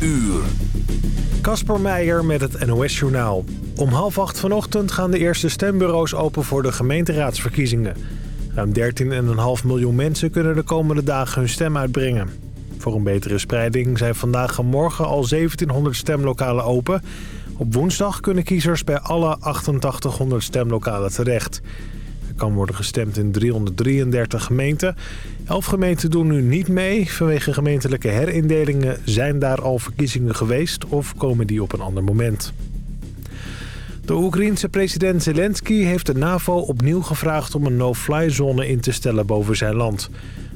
uur. Kasper Meijer met het NOS-journaal. Om half acht vanochtend gaan de eerste stembureaus open voor de gemeenteraadsverkiezingen. Ruim 13,5 miljoen mensen kunnen de komende dagen hun stem uitbrengen. Voor een betere spreiding zijn vandaag en morgen al 1700 stemlokalen open. Op woensdag kunnen kiezers bij alle 8800 stemlokalen terecht. Kan worden gestemd in 333 gemeenten. Elf gemeenten doen nu niet mee. Vanwege gemeentelijke herindelingen zijn daar al verkiezingen geweest... of komen die op een ander moment. De Oekraïense president Zelensky heeft de NAVO opnieuw gevraagd... om een no-fly zone in te stellen boven zijn land.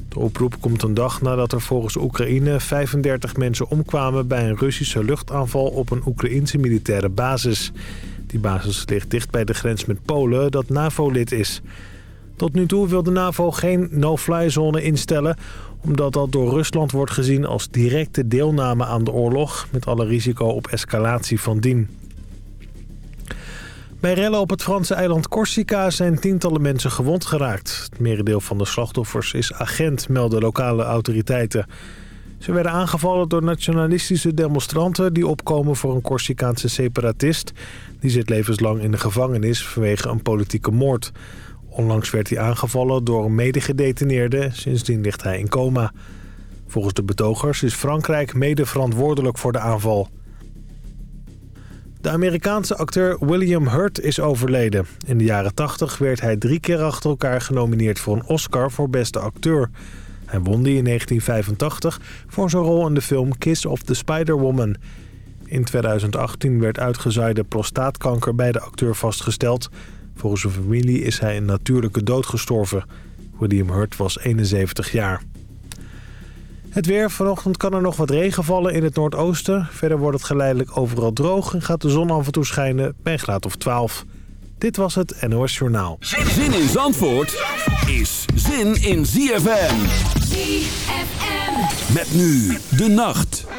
De oproep komt een dag nadat er volgens Oekraïne 35 mensen omkwamen... bij een Russische luchtaanval op een Oekraïense militaire basis... Die basis ligt dicht bij de grens met Polen, dat NAVO-lid is. Tot nu toe wil de NAVO geen no-fly-zone instellen... omdat dat door Rusland wordt gezien als directe deelname aan de oorlog... met alle risico op escalatie van dien. Bij rellen op het Franse eiland Corsica zijn tientallen mensen gewond geraakt. Het merendeel van de slachtoffers is agent, melden lokale autoriteiten... Ze werden aangevallen door nationalistische demonstranten... die opkomen voor een Corsicaanse separatist. Die zit levenslang in de gevangenis vanwege een politieke moord. Onlangs werd hij aangevallen door een medegedetineerde. Sindsdien ligt hij in coma. Volgens de betogers is Frankrijk mede verantwoordelijk voor de aanval. De Amerikaanse acteur William Hurt is overleden. In de jaren 80 werd hij drie keer achter elkaar genomineerd voor een Oscar voor beste acteur... Hij won die in 1985 voor zijn rol in de film Kiss of the Spider-Woman. In 2018 werd uitgezaaide prostaatkanker bij de acteur vastgesteld. Volgens zijn familie is hij een natuurlijke dood gestorven. William Hurt was 71 jaar. Het weer. Vanochtend kan er nog wat regen vallen in het noordoosten. Verder wordt het geleidelijk overal droog en gaat de zon af en toe schijnen bij een graad of 12. Dit was het NOS Journaal. Zin in Zandvoort is zin in ZFM. Met nu de nacht.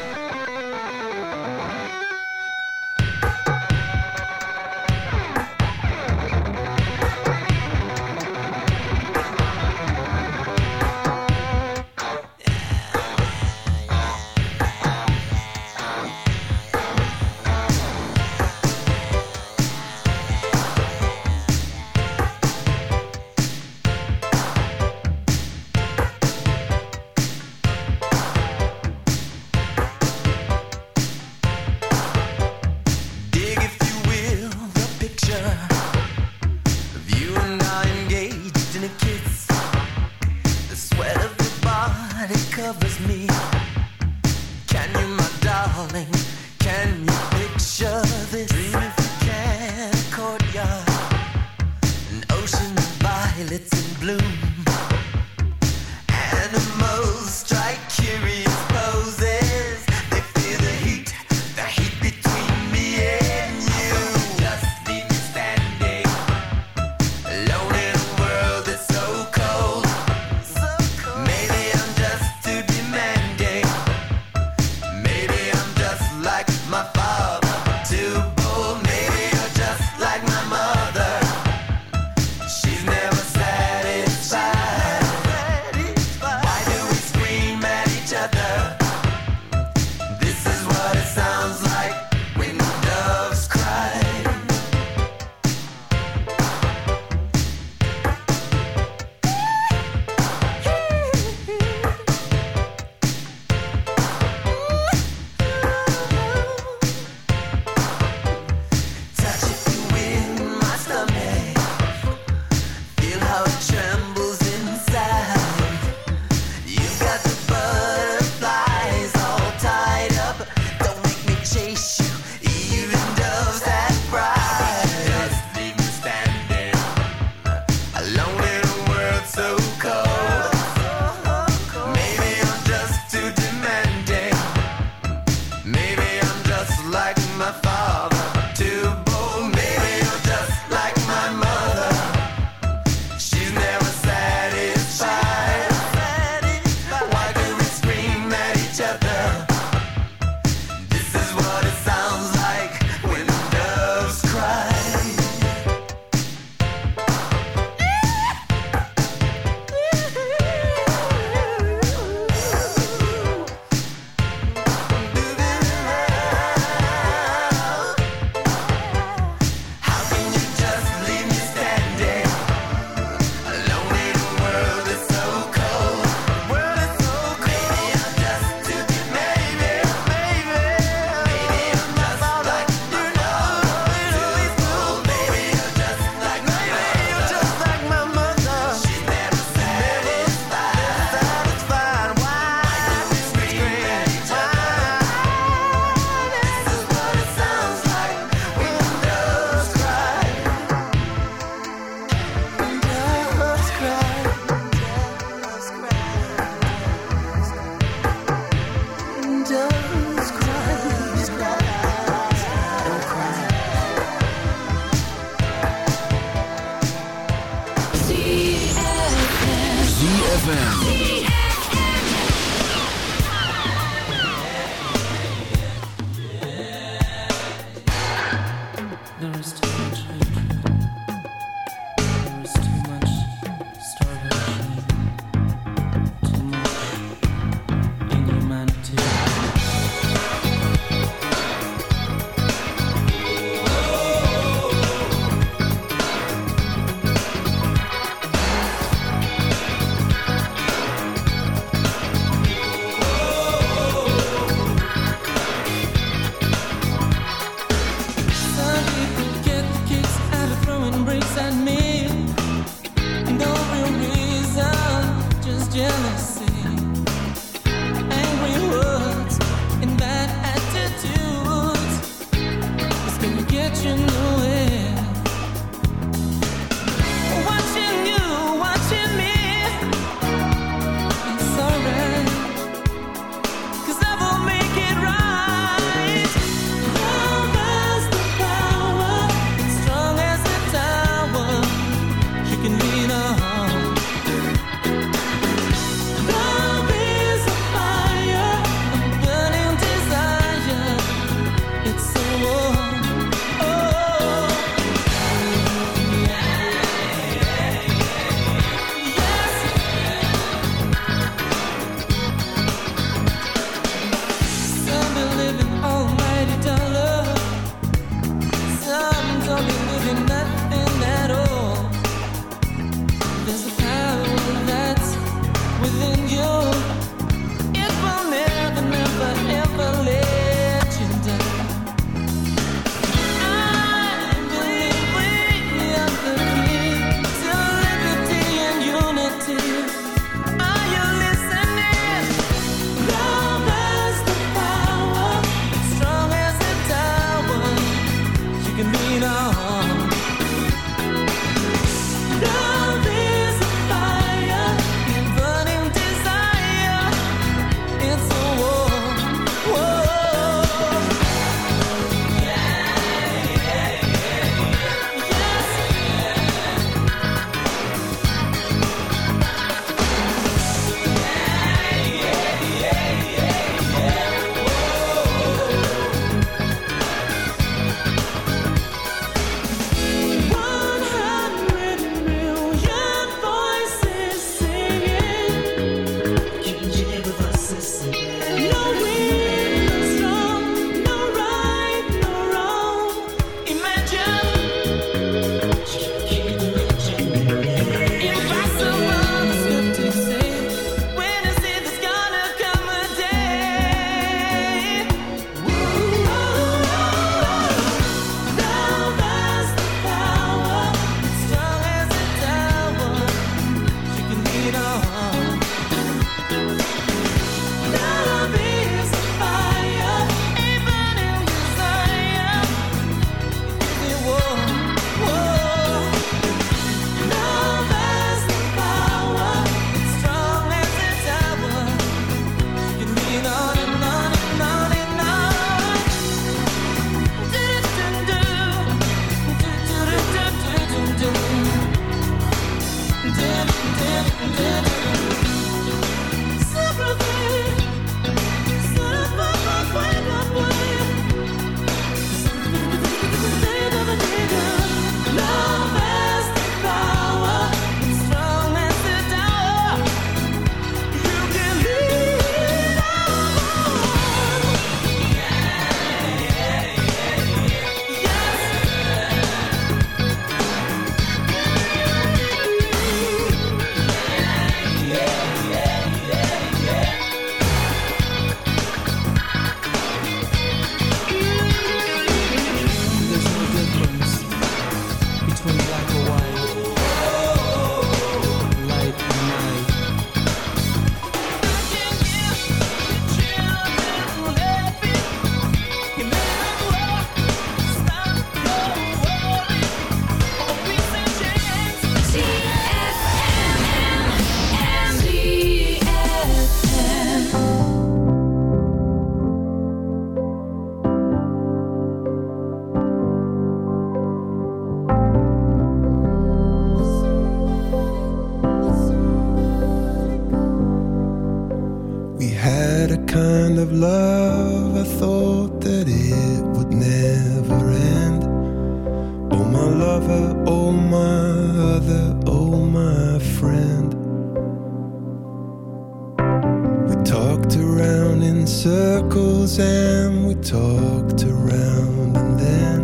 talked around and then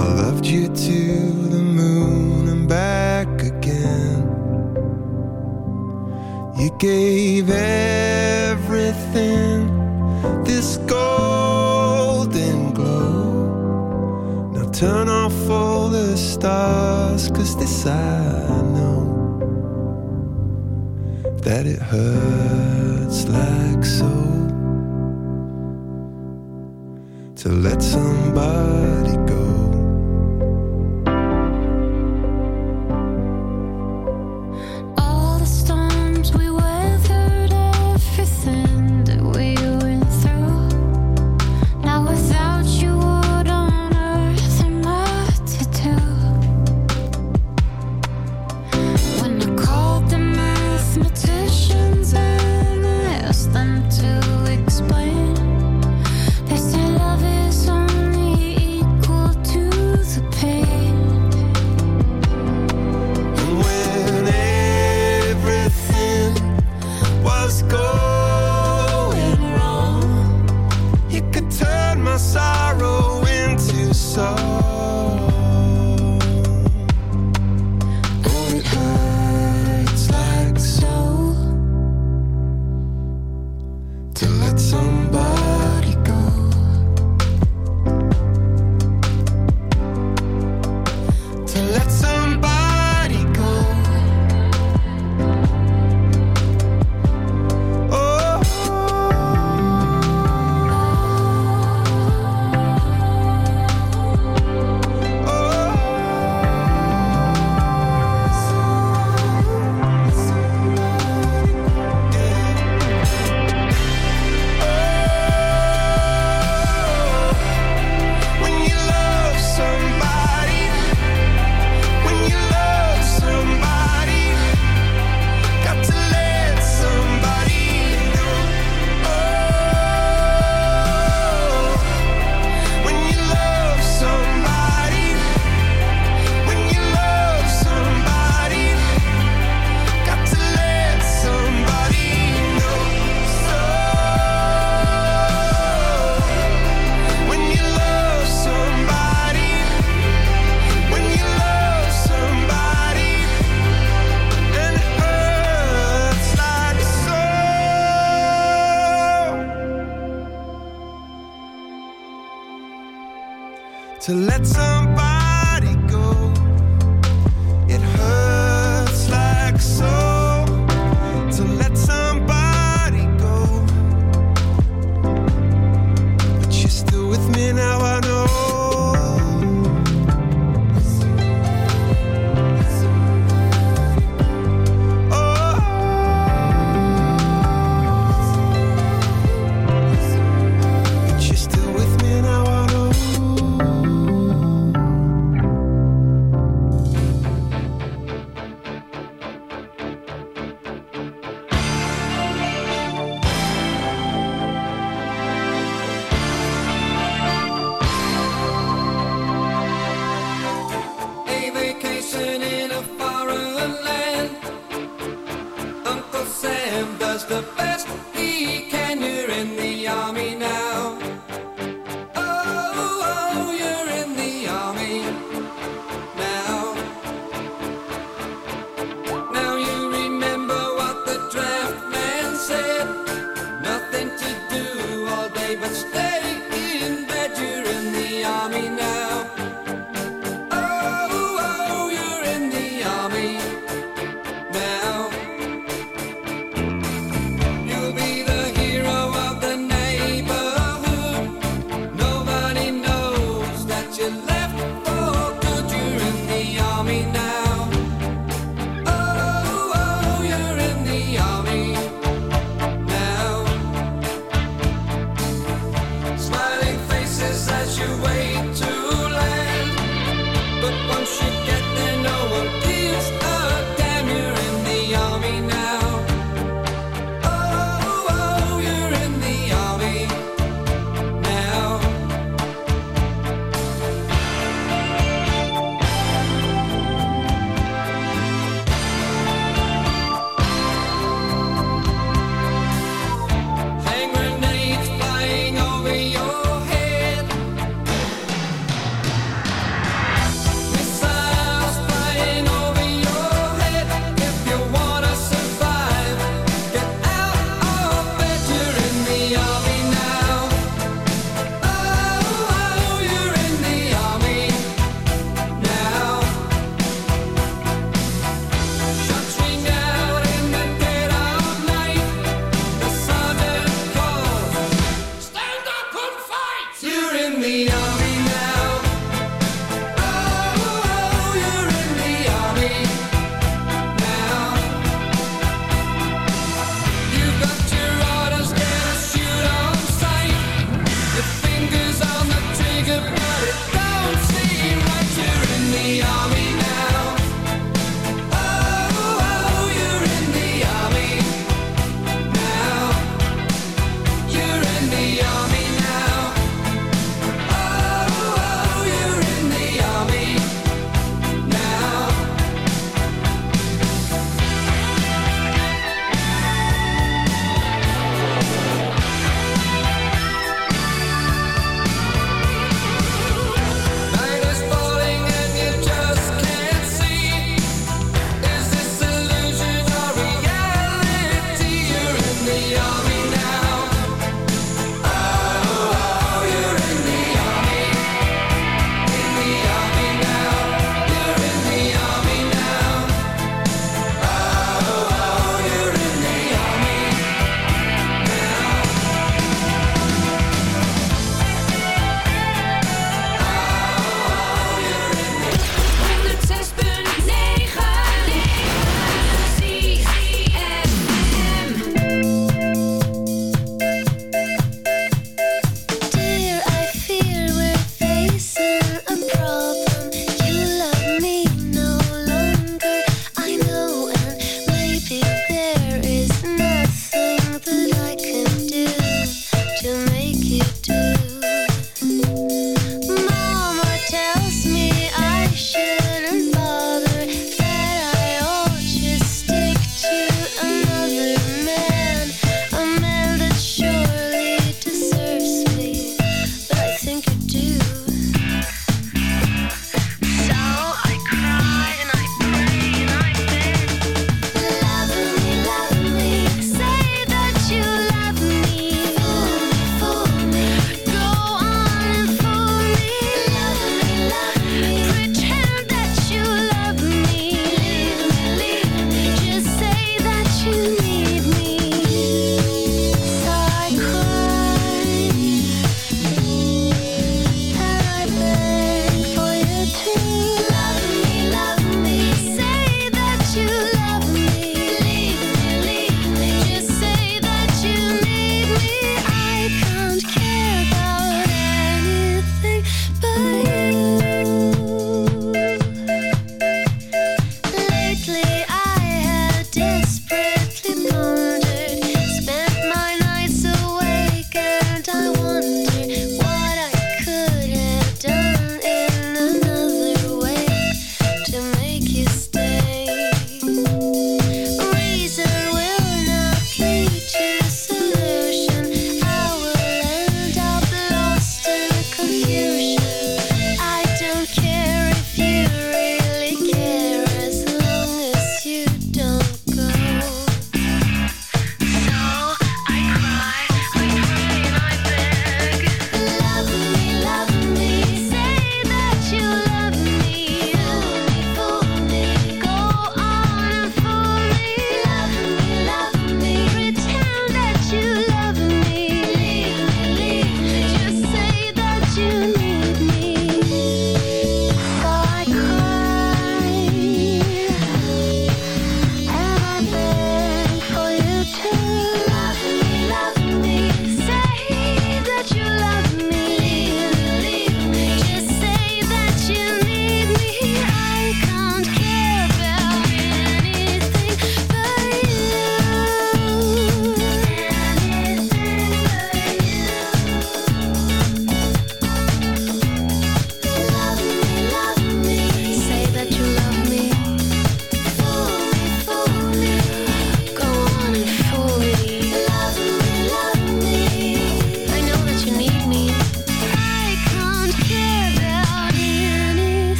I loved you to the moon and back again. You gave everything this golden glow. Now turn off all the stars, cause this I know that it hurts like so. to let somebody go.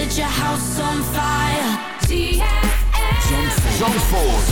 set your house on fire. Zandvoort.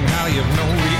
I'm how you've no.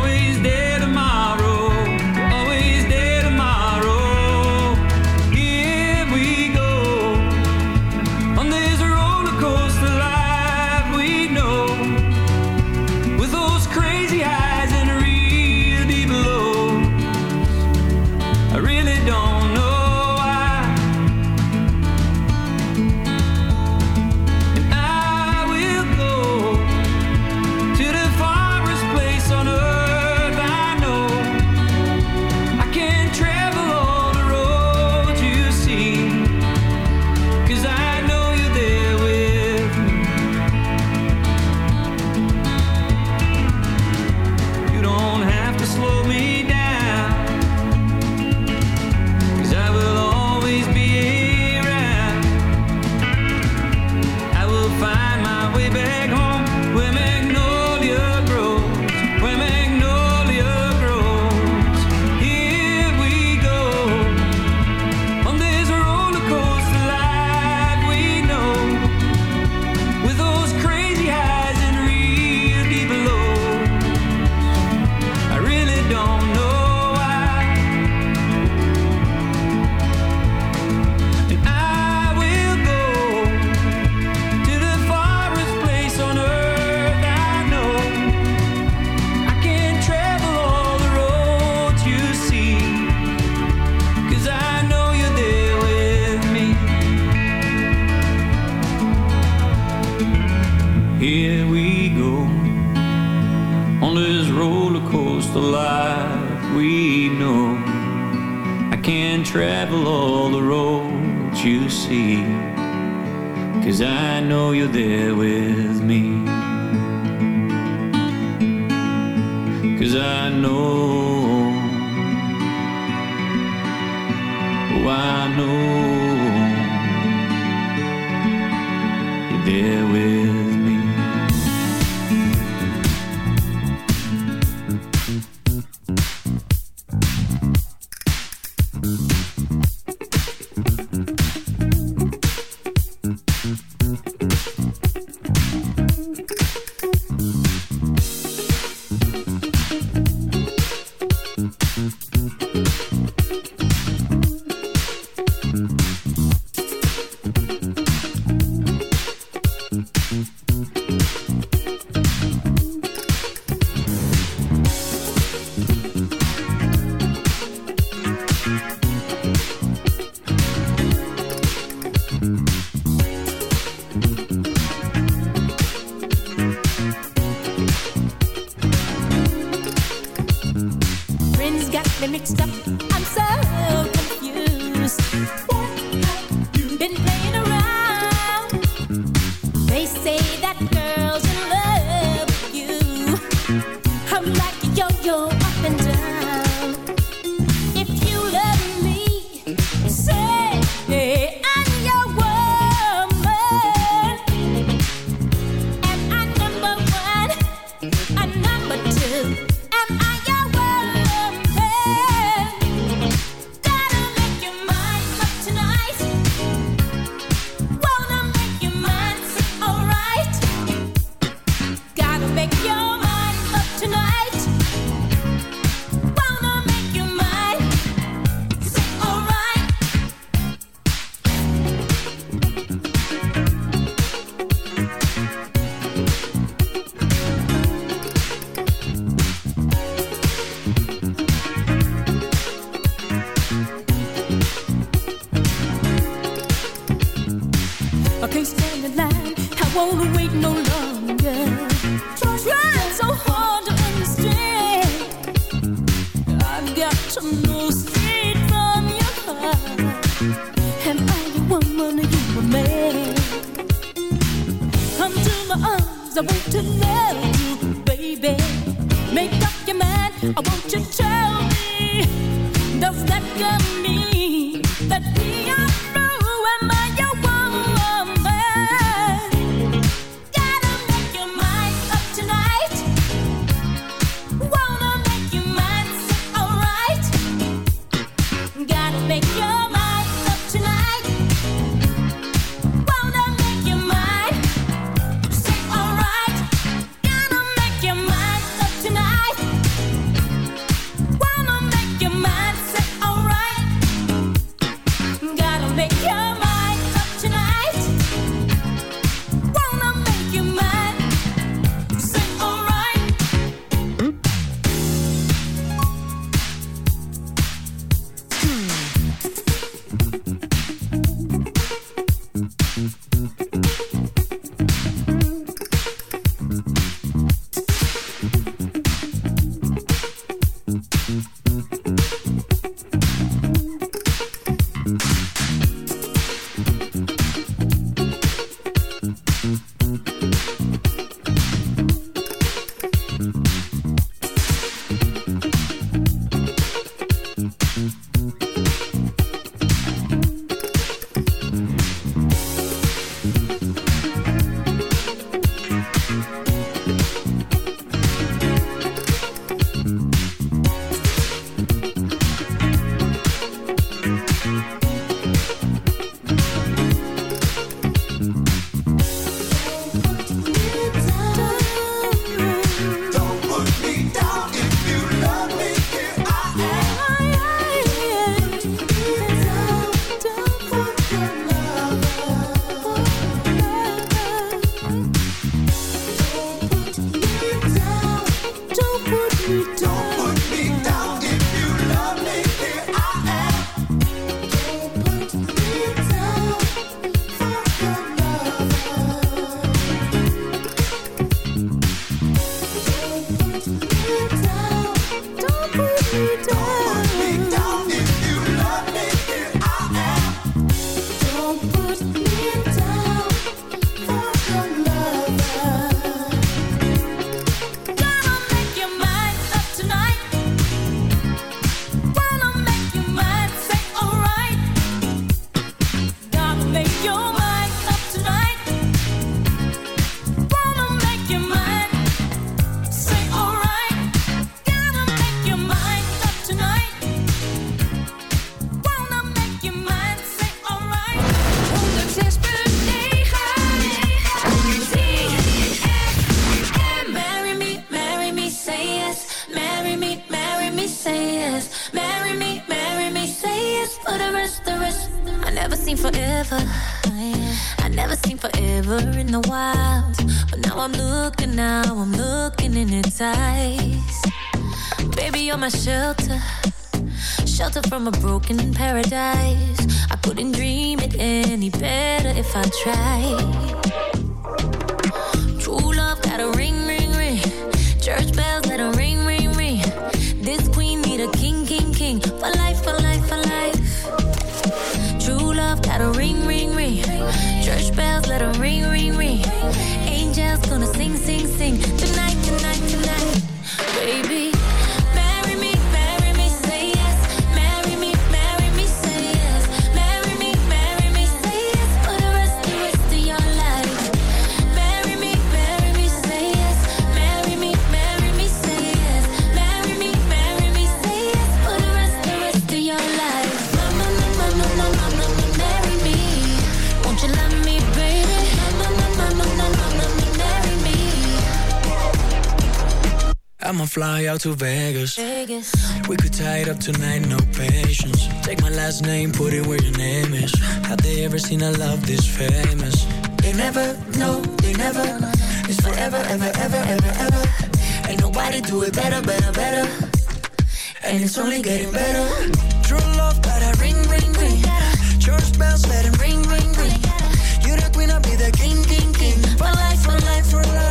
I want to love you, baby. Make up your mind, I want you to tell me. gonna sing, sing, sing tonight. fly out to Vegas. Vegas. We could tie it up tonight, no patience. Take my last name, put it where your name is. Have they ever seen a love this famous? They never, no, they never. It's forever, ever, ever, ever, ever. Ain't nobody do it better, better, better. And it's only getting better. True love, but I ring, ring, ring. Church bells, let it ring, ring, ring. You're the queen, I'll be the king, king, king. For life, for life, for life.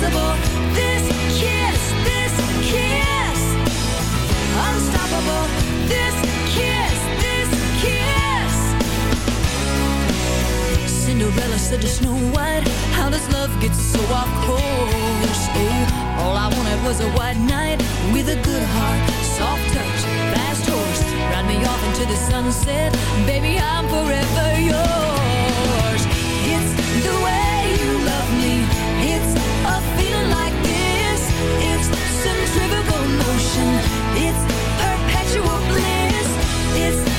This kiss, this kiss, unstoppable. This kiss, this kiss. Cinderella said to Snow White, How does love get so off? Oh, all I wanted was a white with a good heart, soft touch, fast horse. Ride me off into the sunset, baby, I'm forever yours. It's the way you love It's perpetual bliss. It's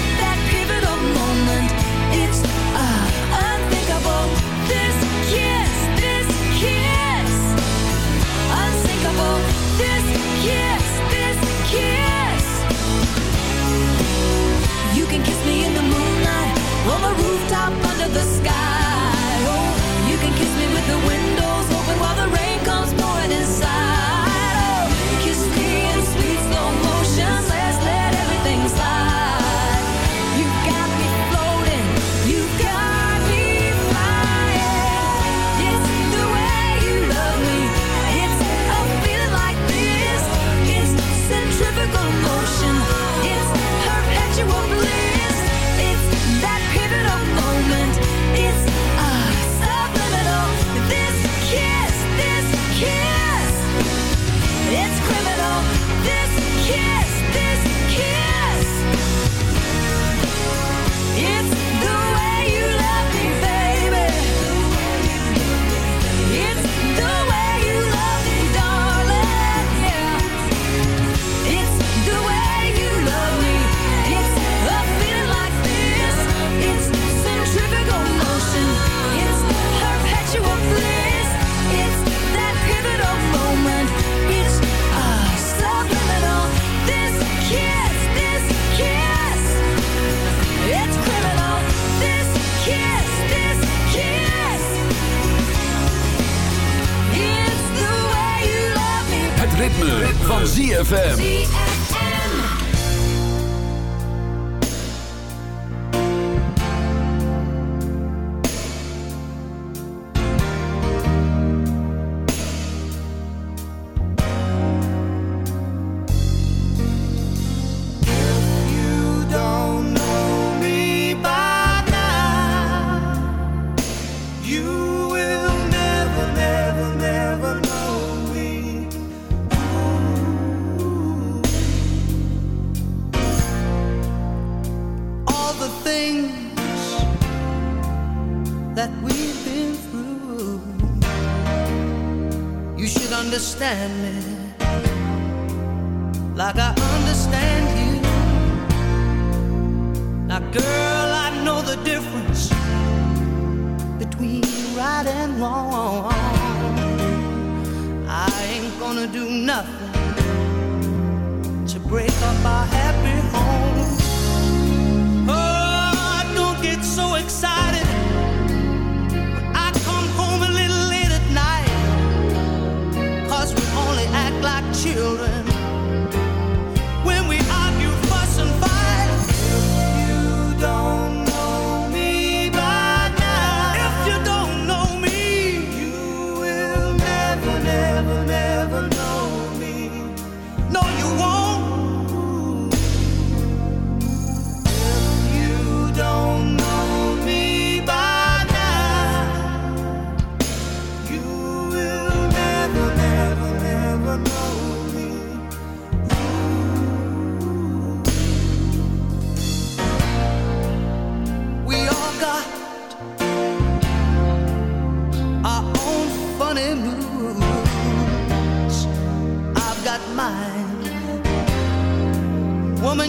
girl, I know the difference between right and wrong. I ain't gonna do nothing to break up our happy home. Oh, don't get so excited I come home a little late at night. Cause we only act like children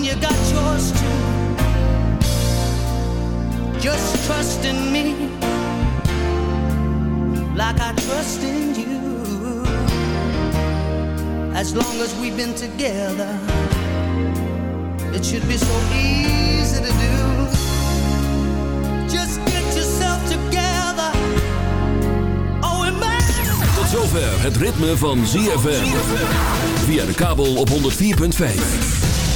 Woman, you got yours too. Just trust in me like I trust in you. As long as we've been together, it should be so easy to do. Just get yourself together. Oh, and man. Tot zover het ritme van ZFM. Via de kabel op 104.5.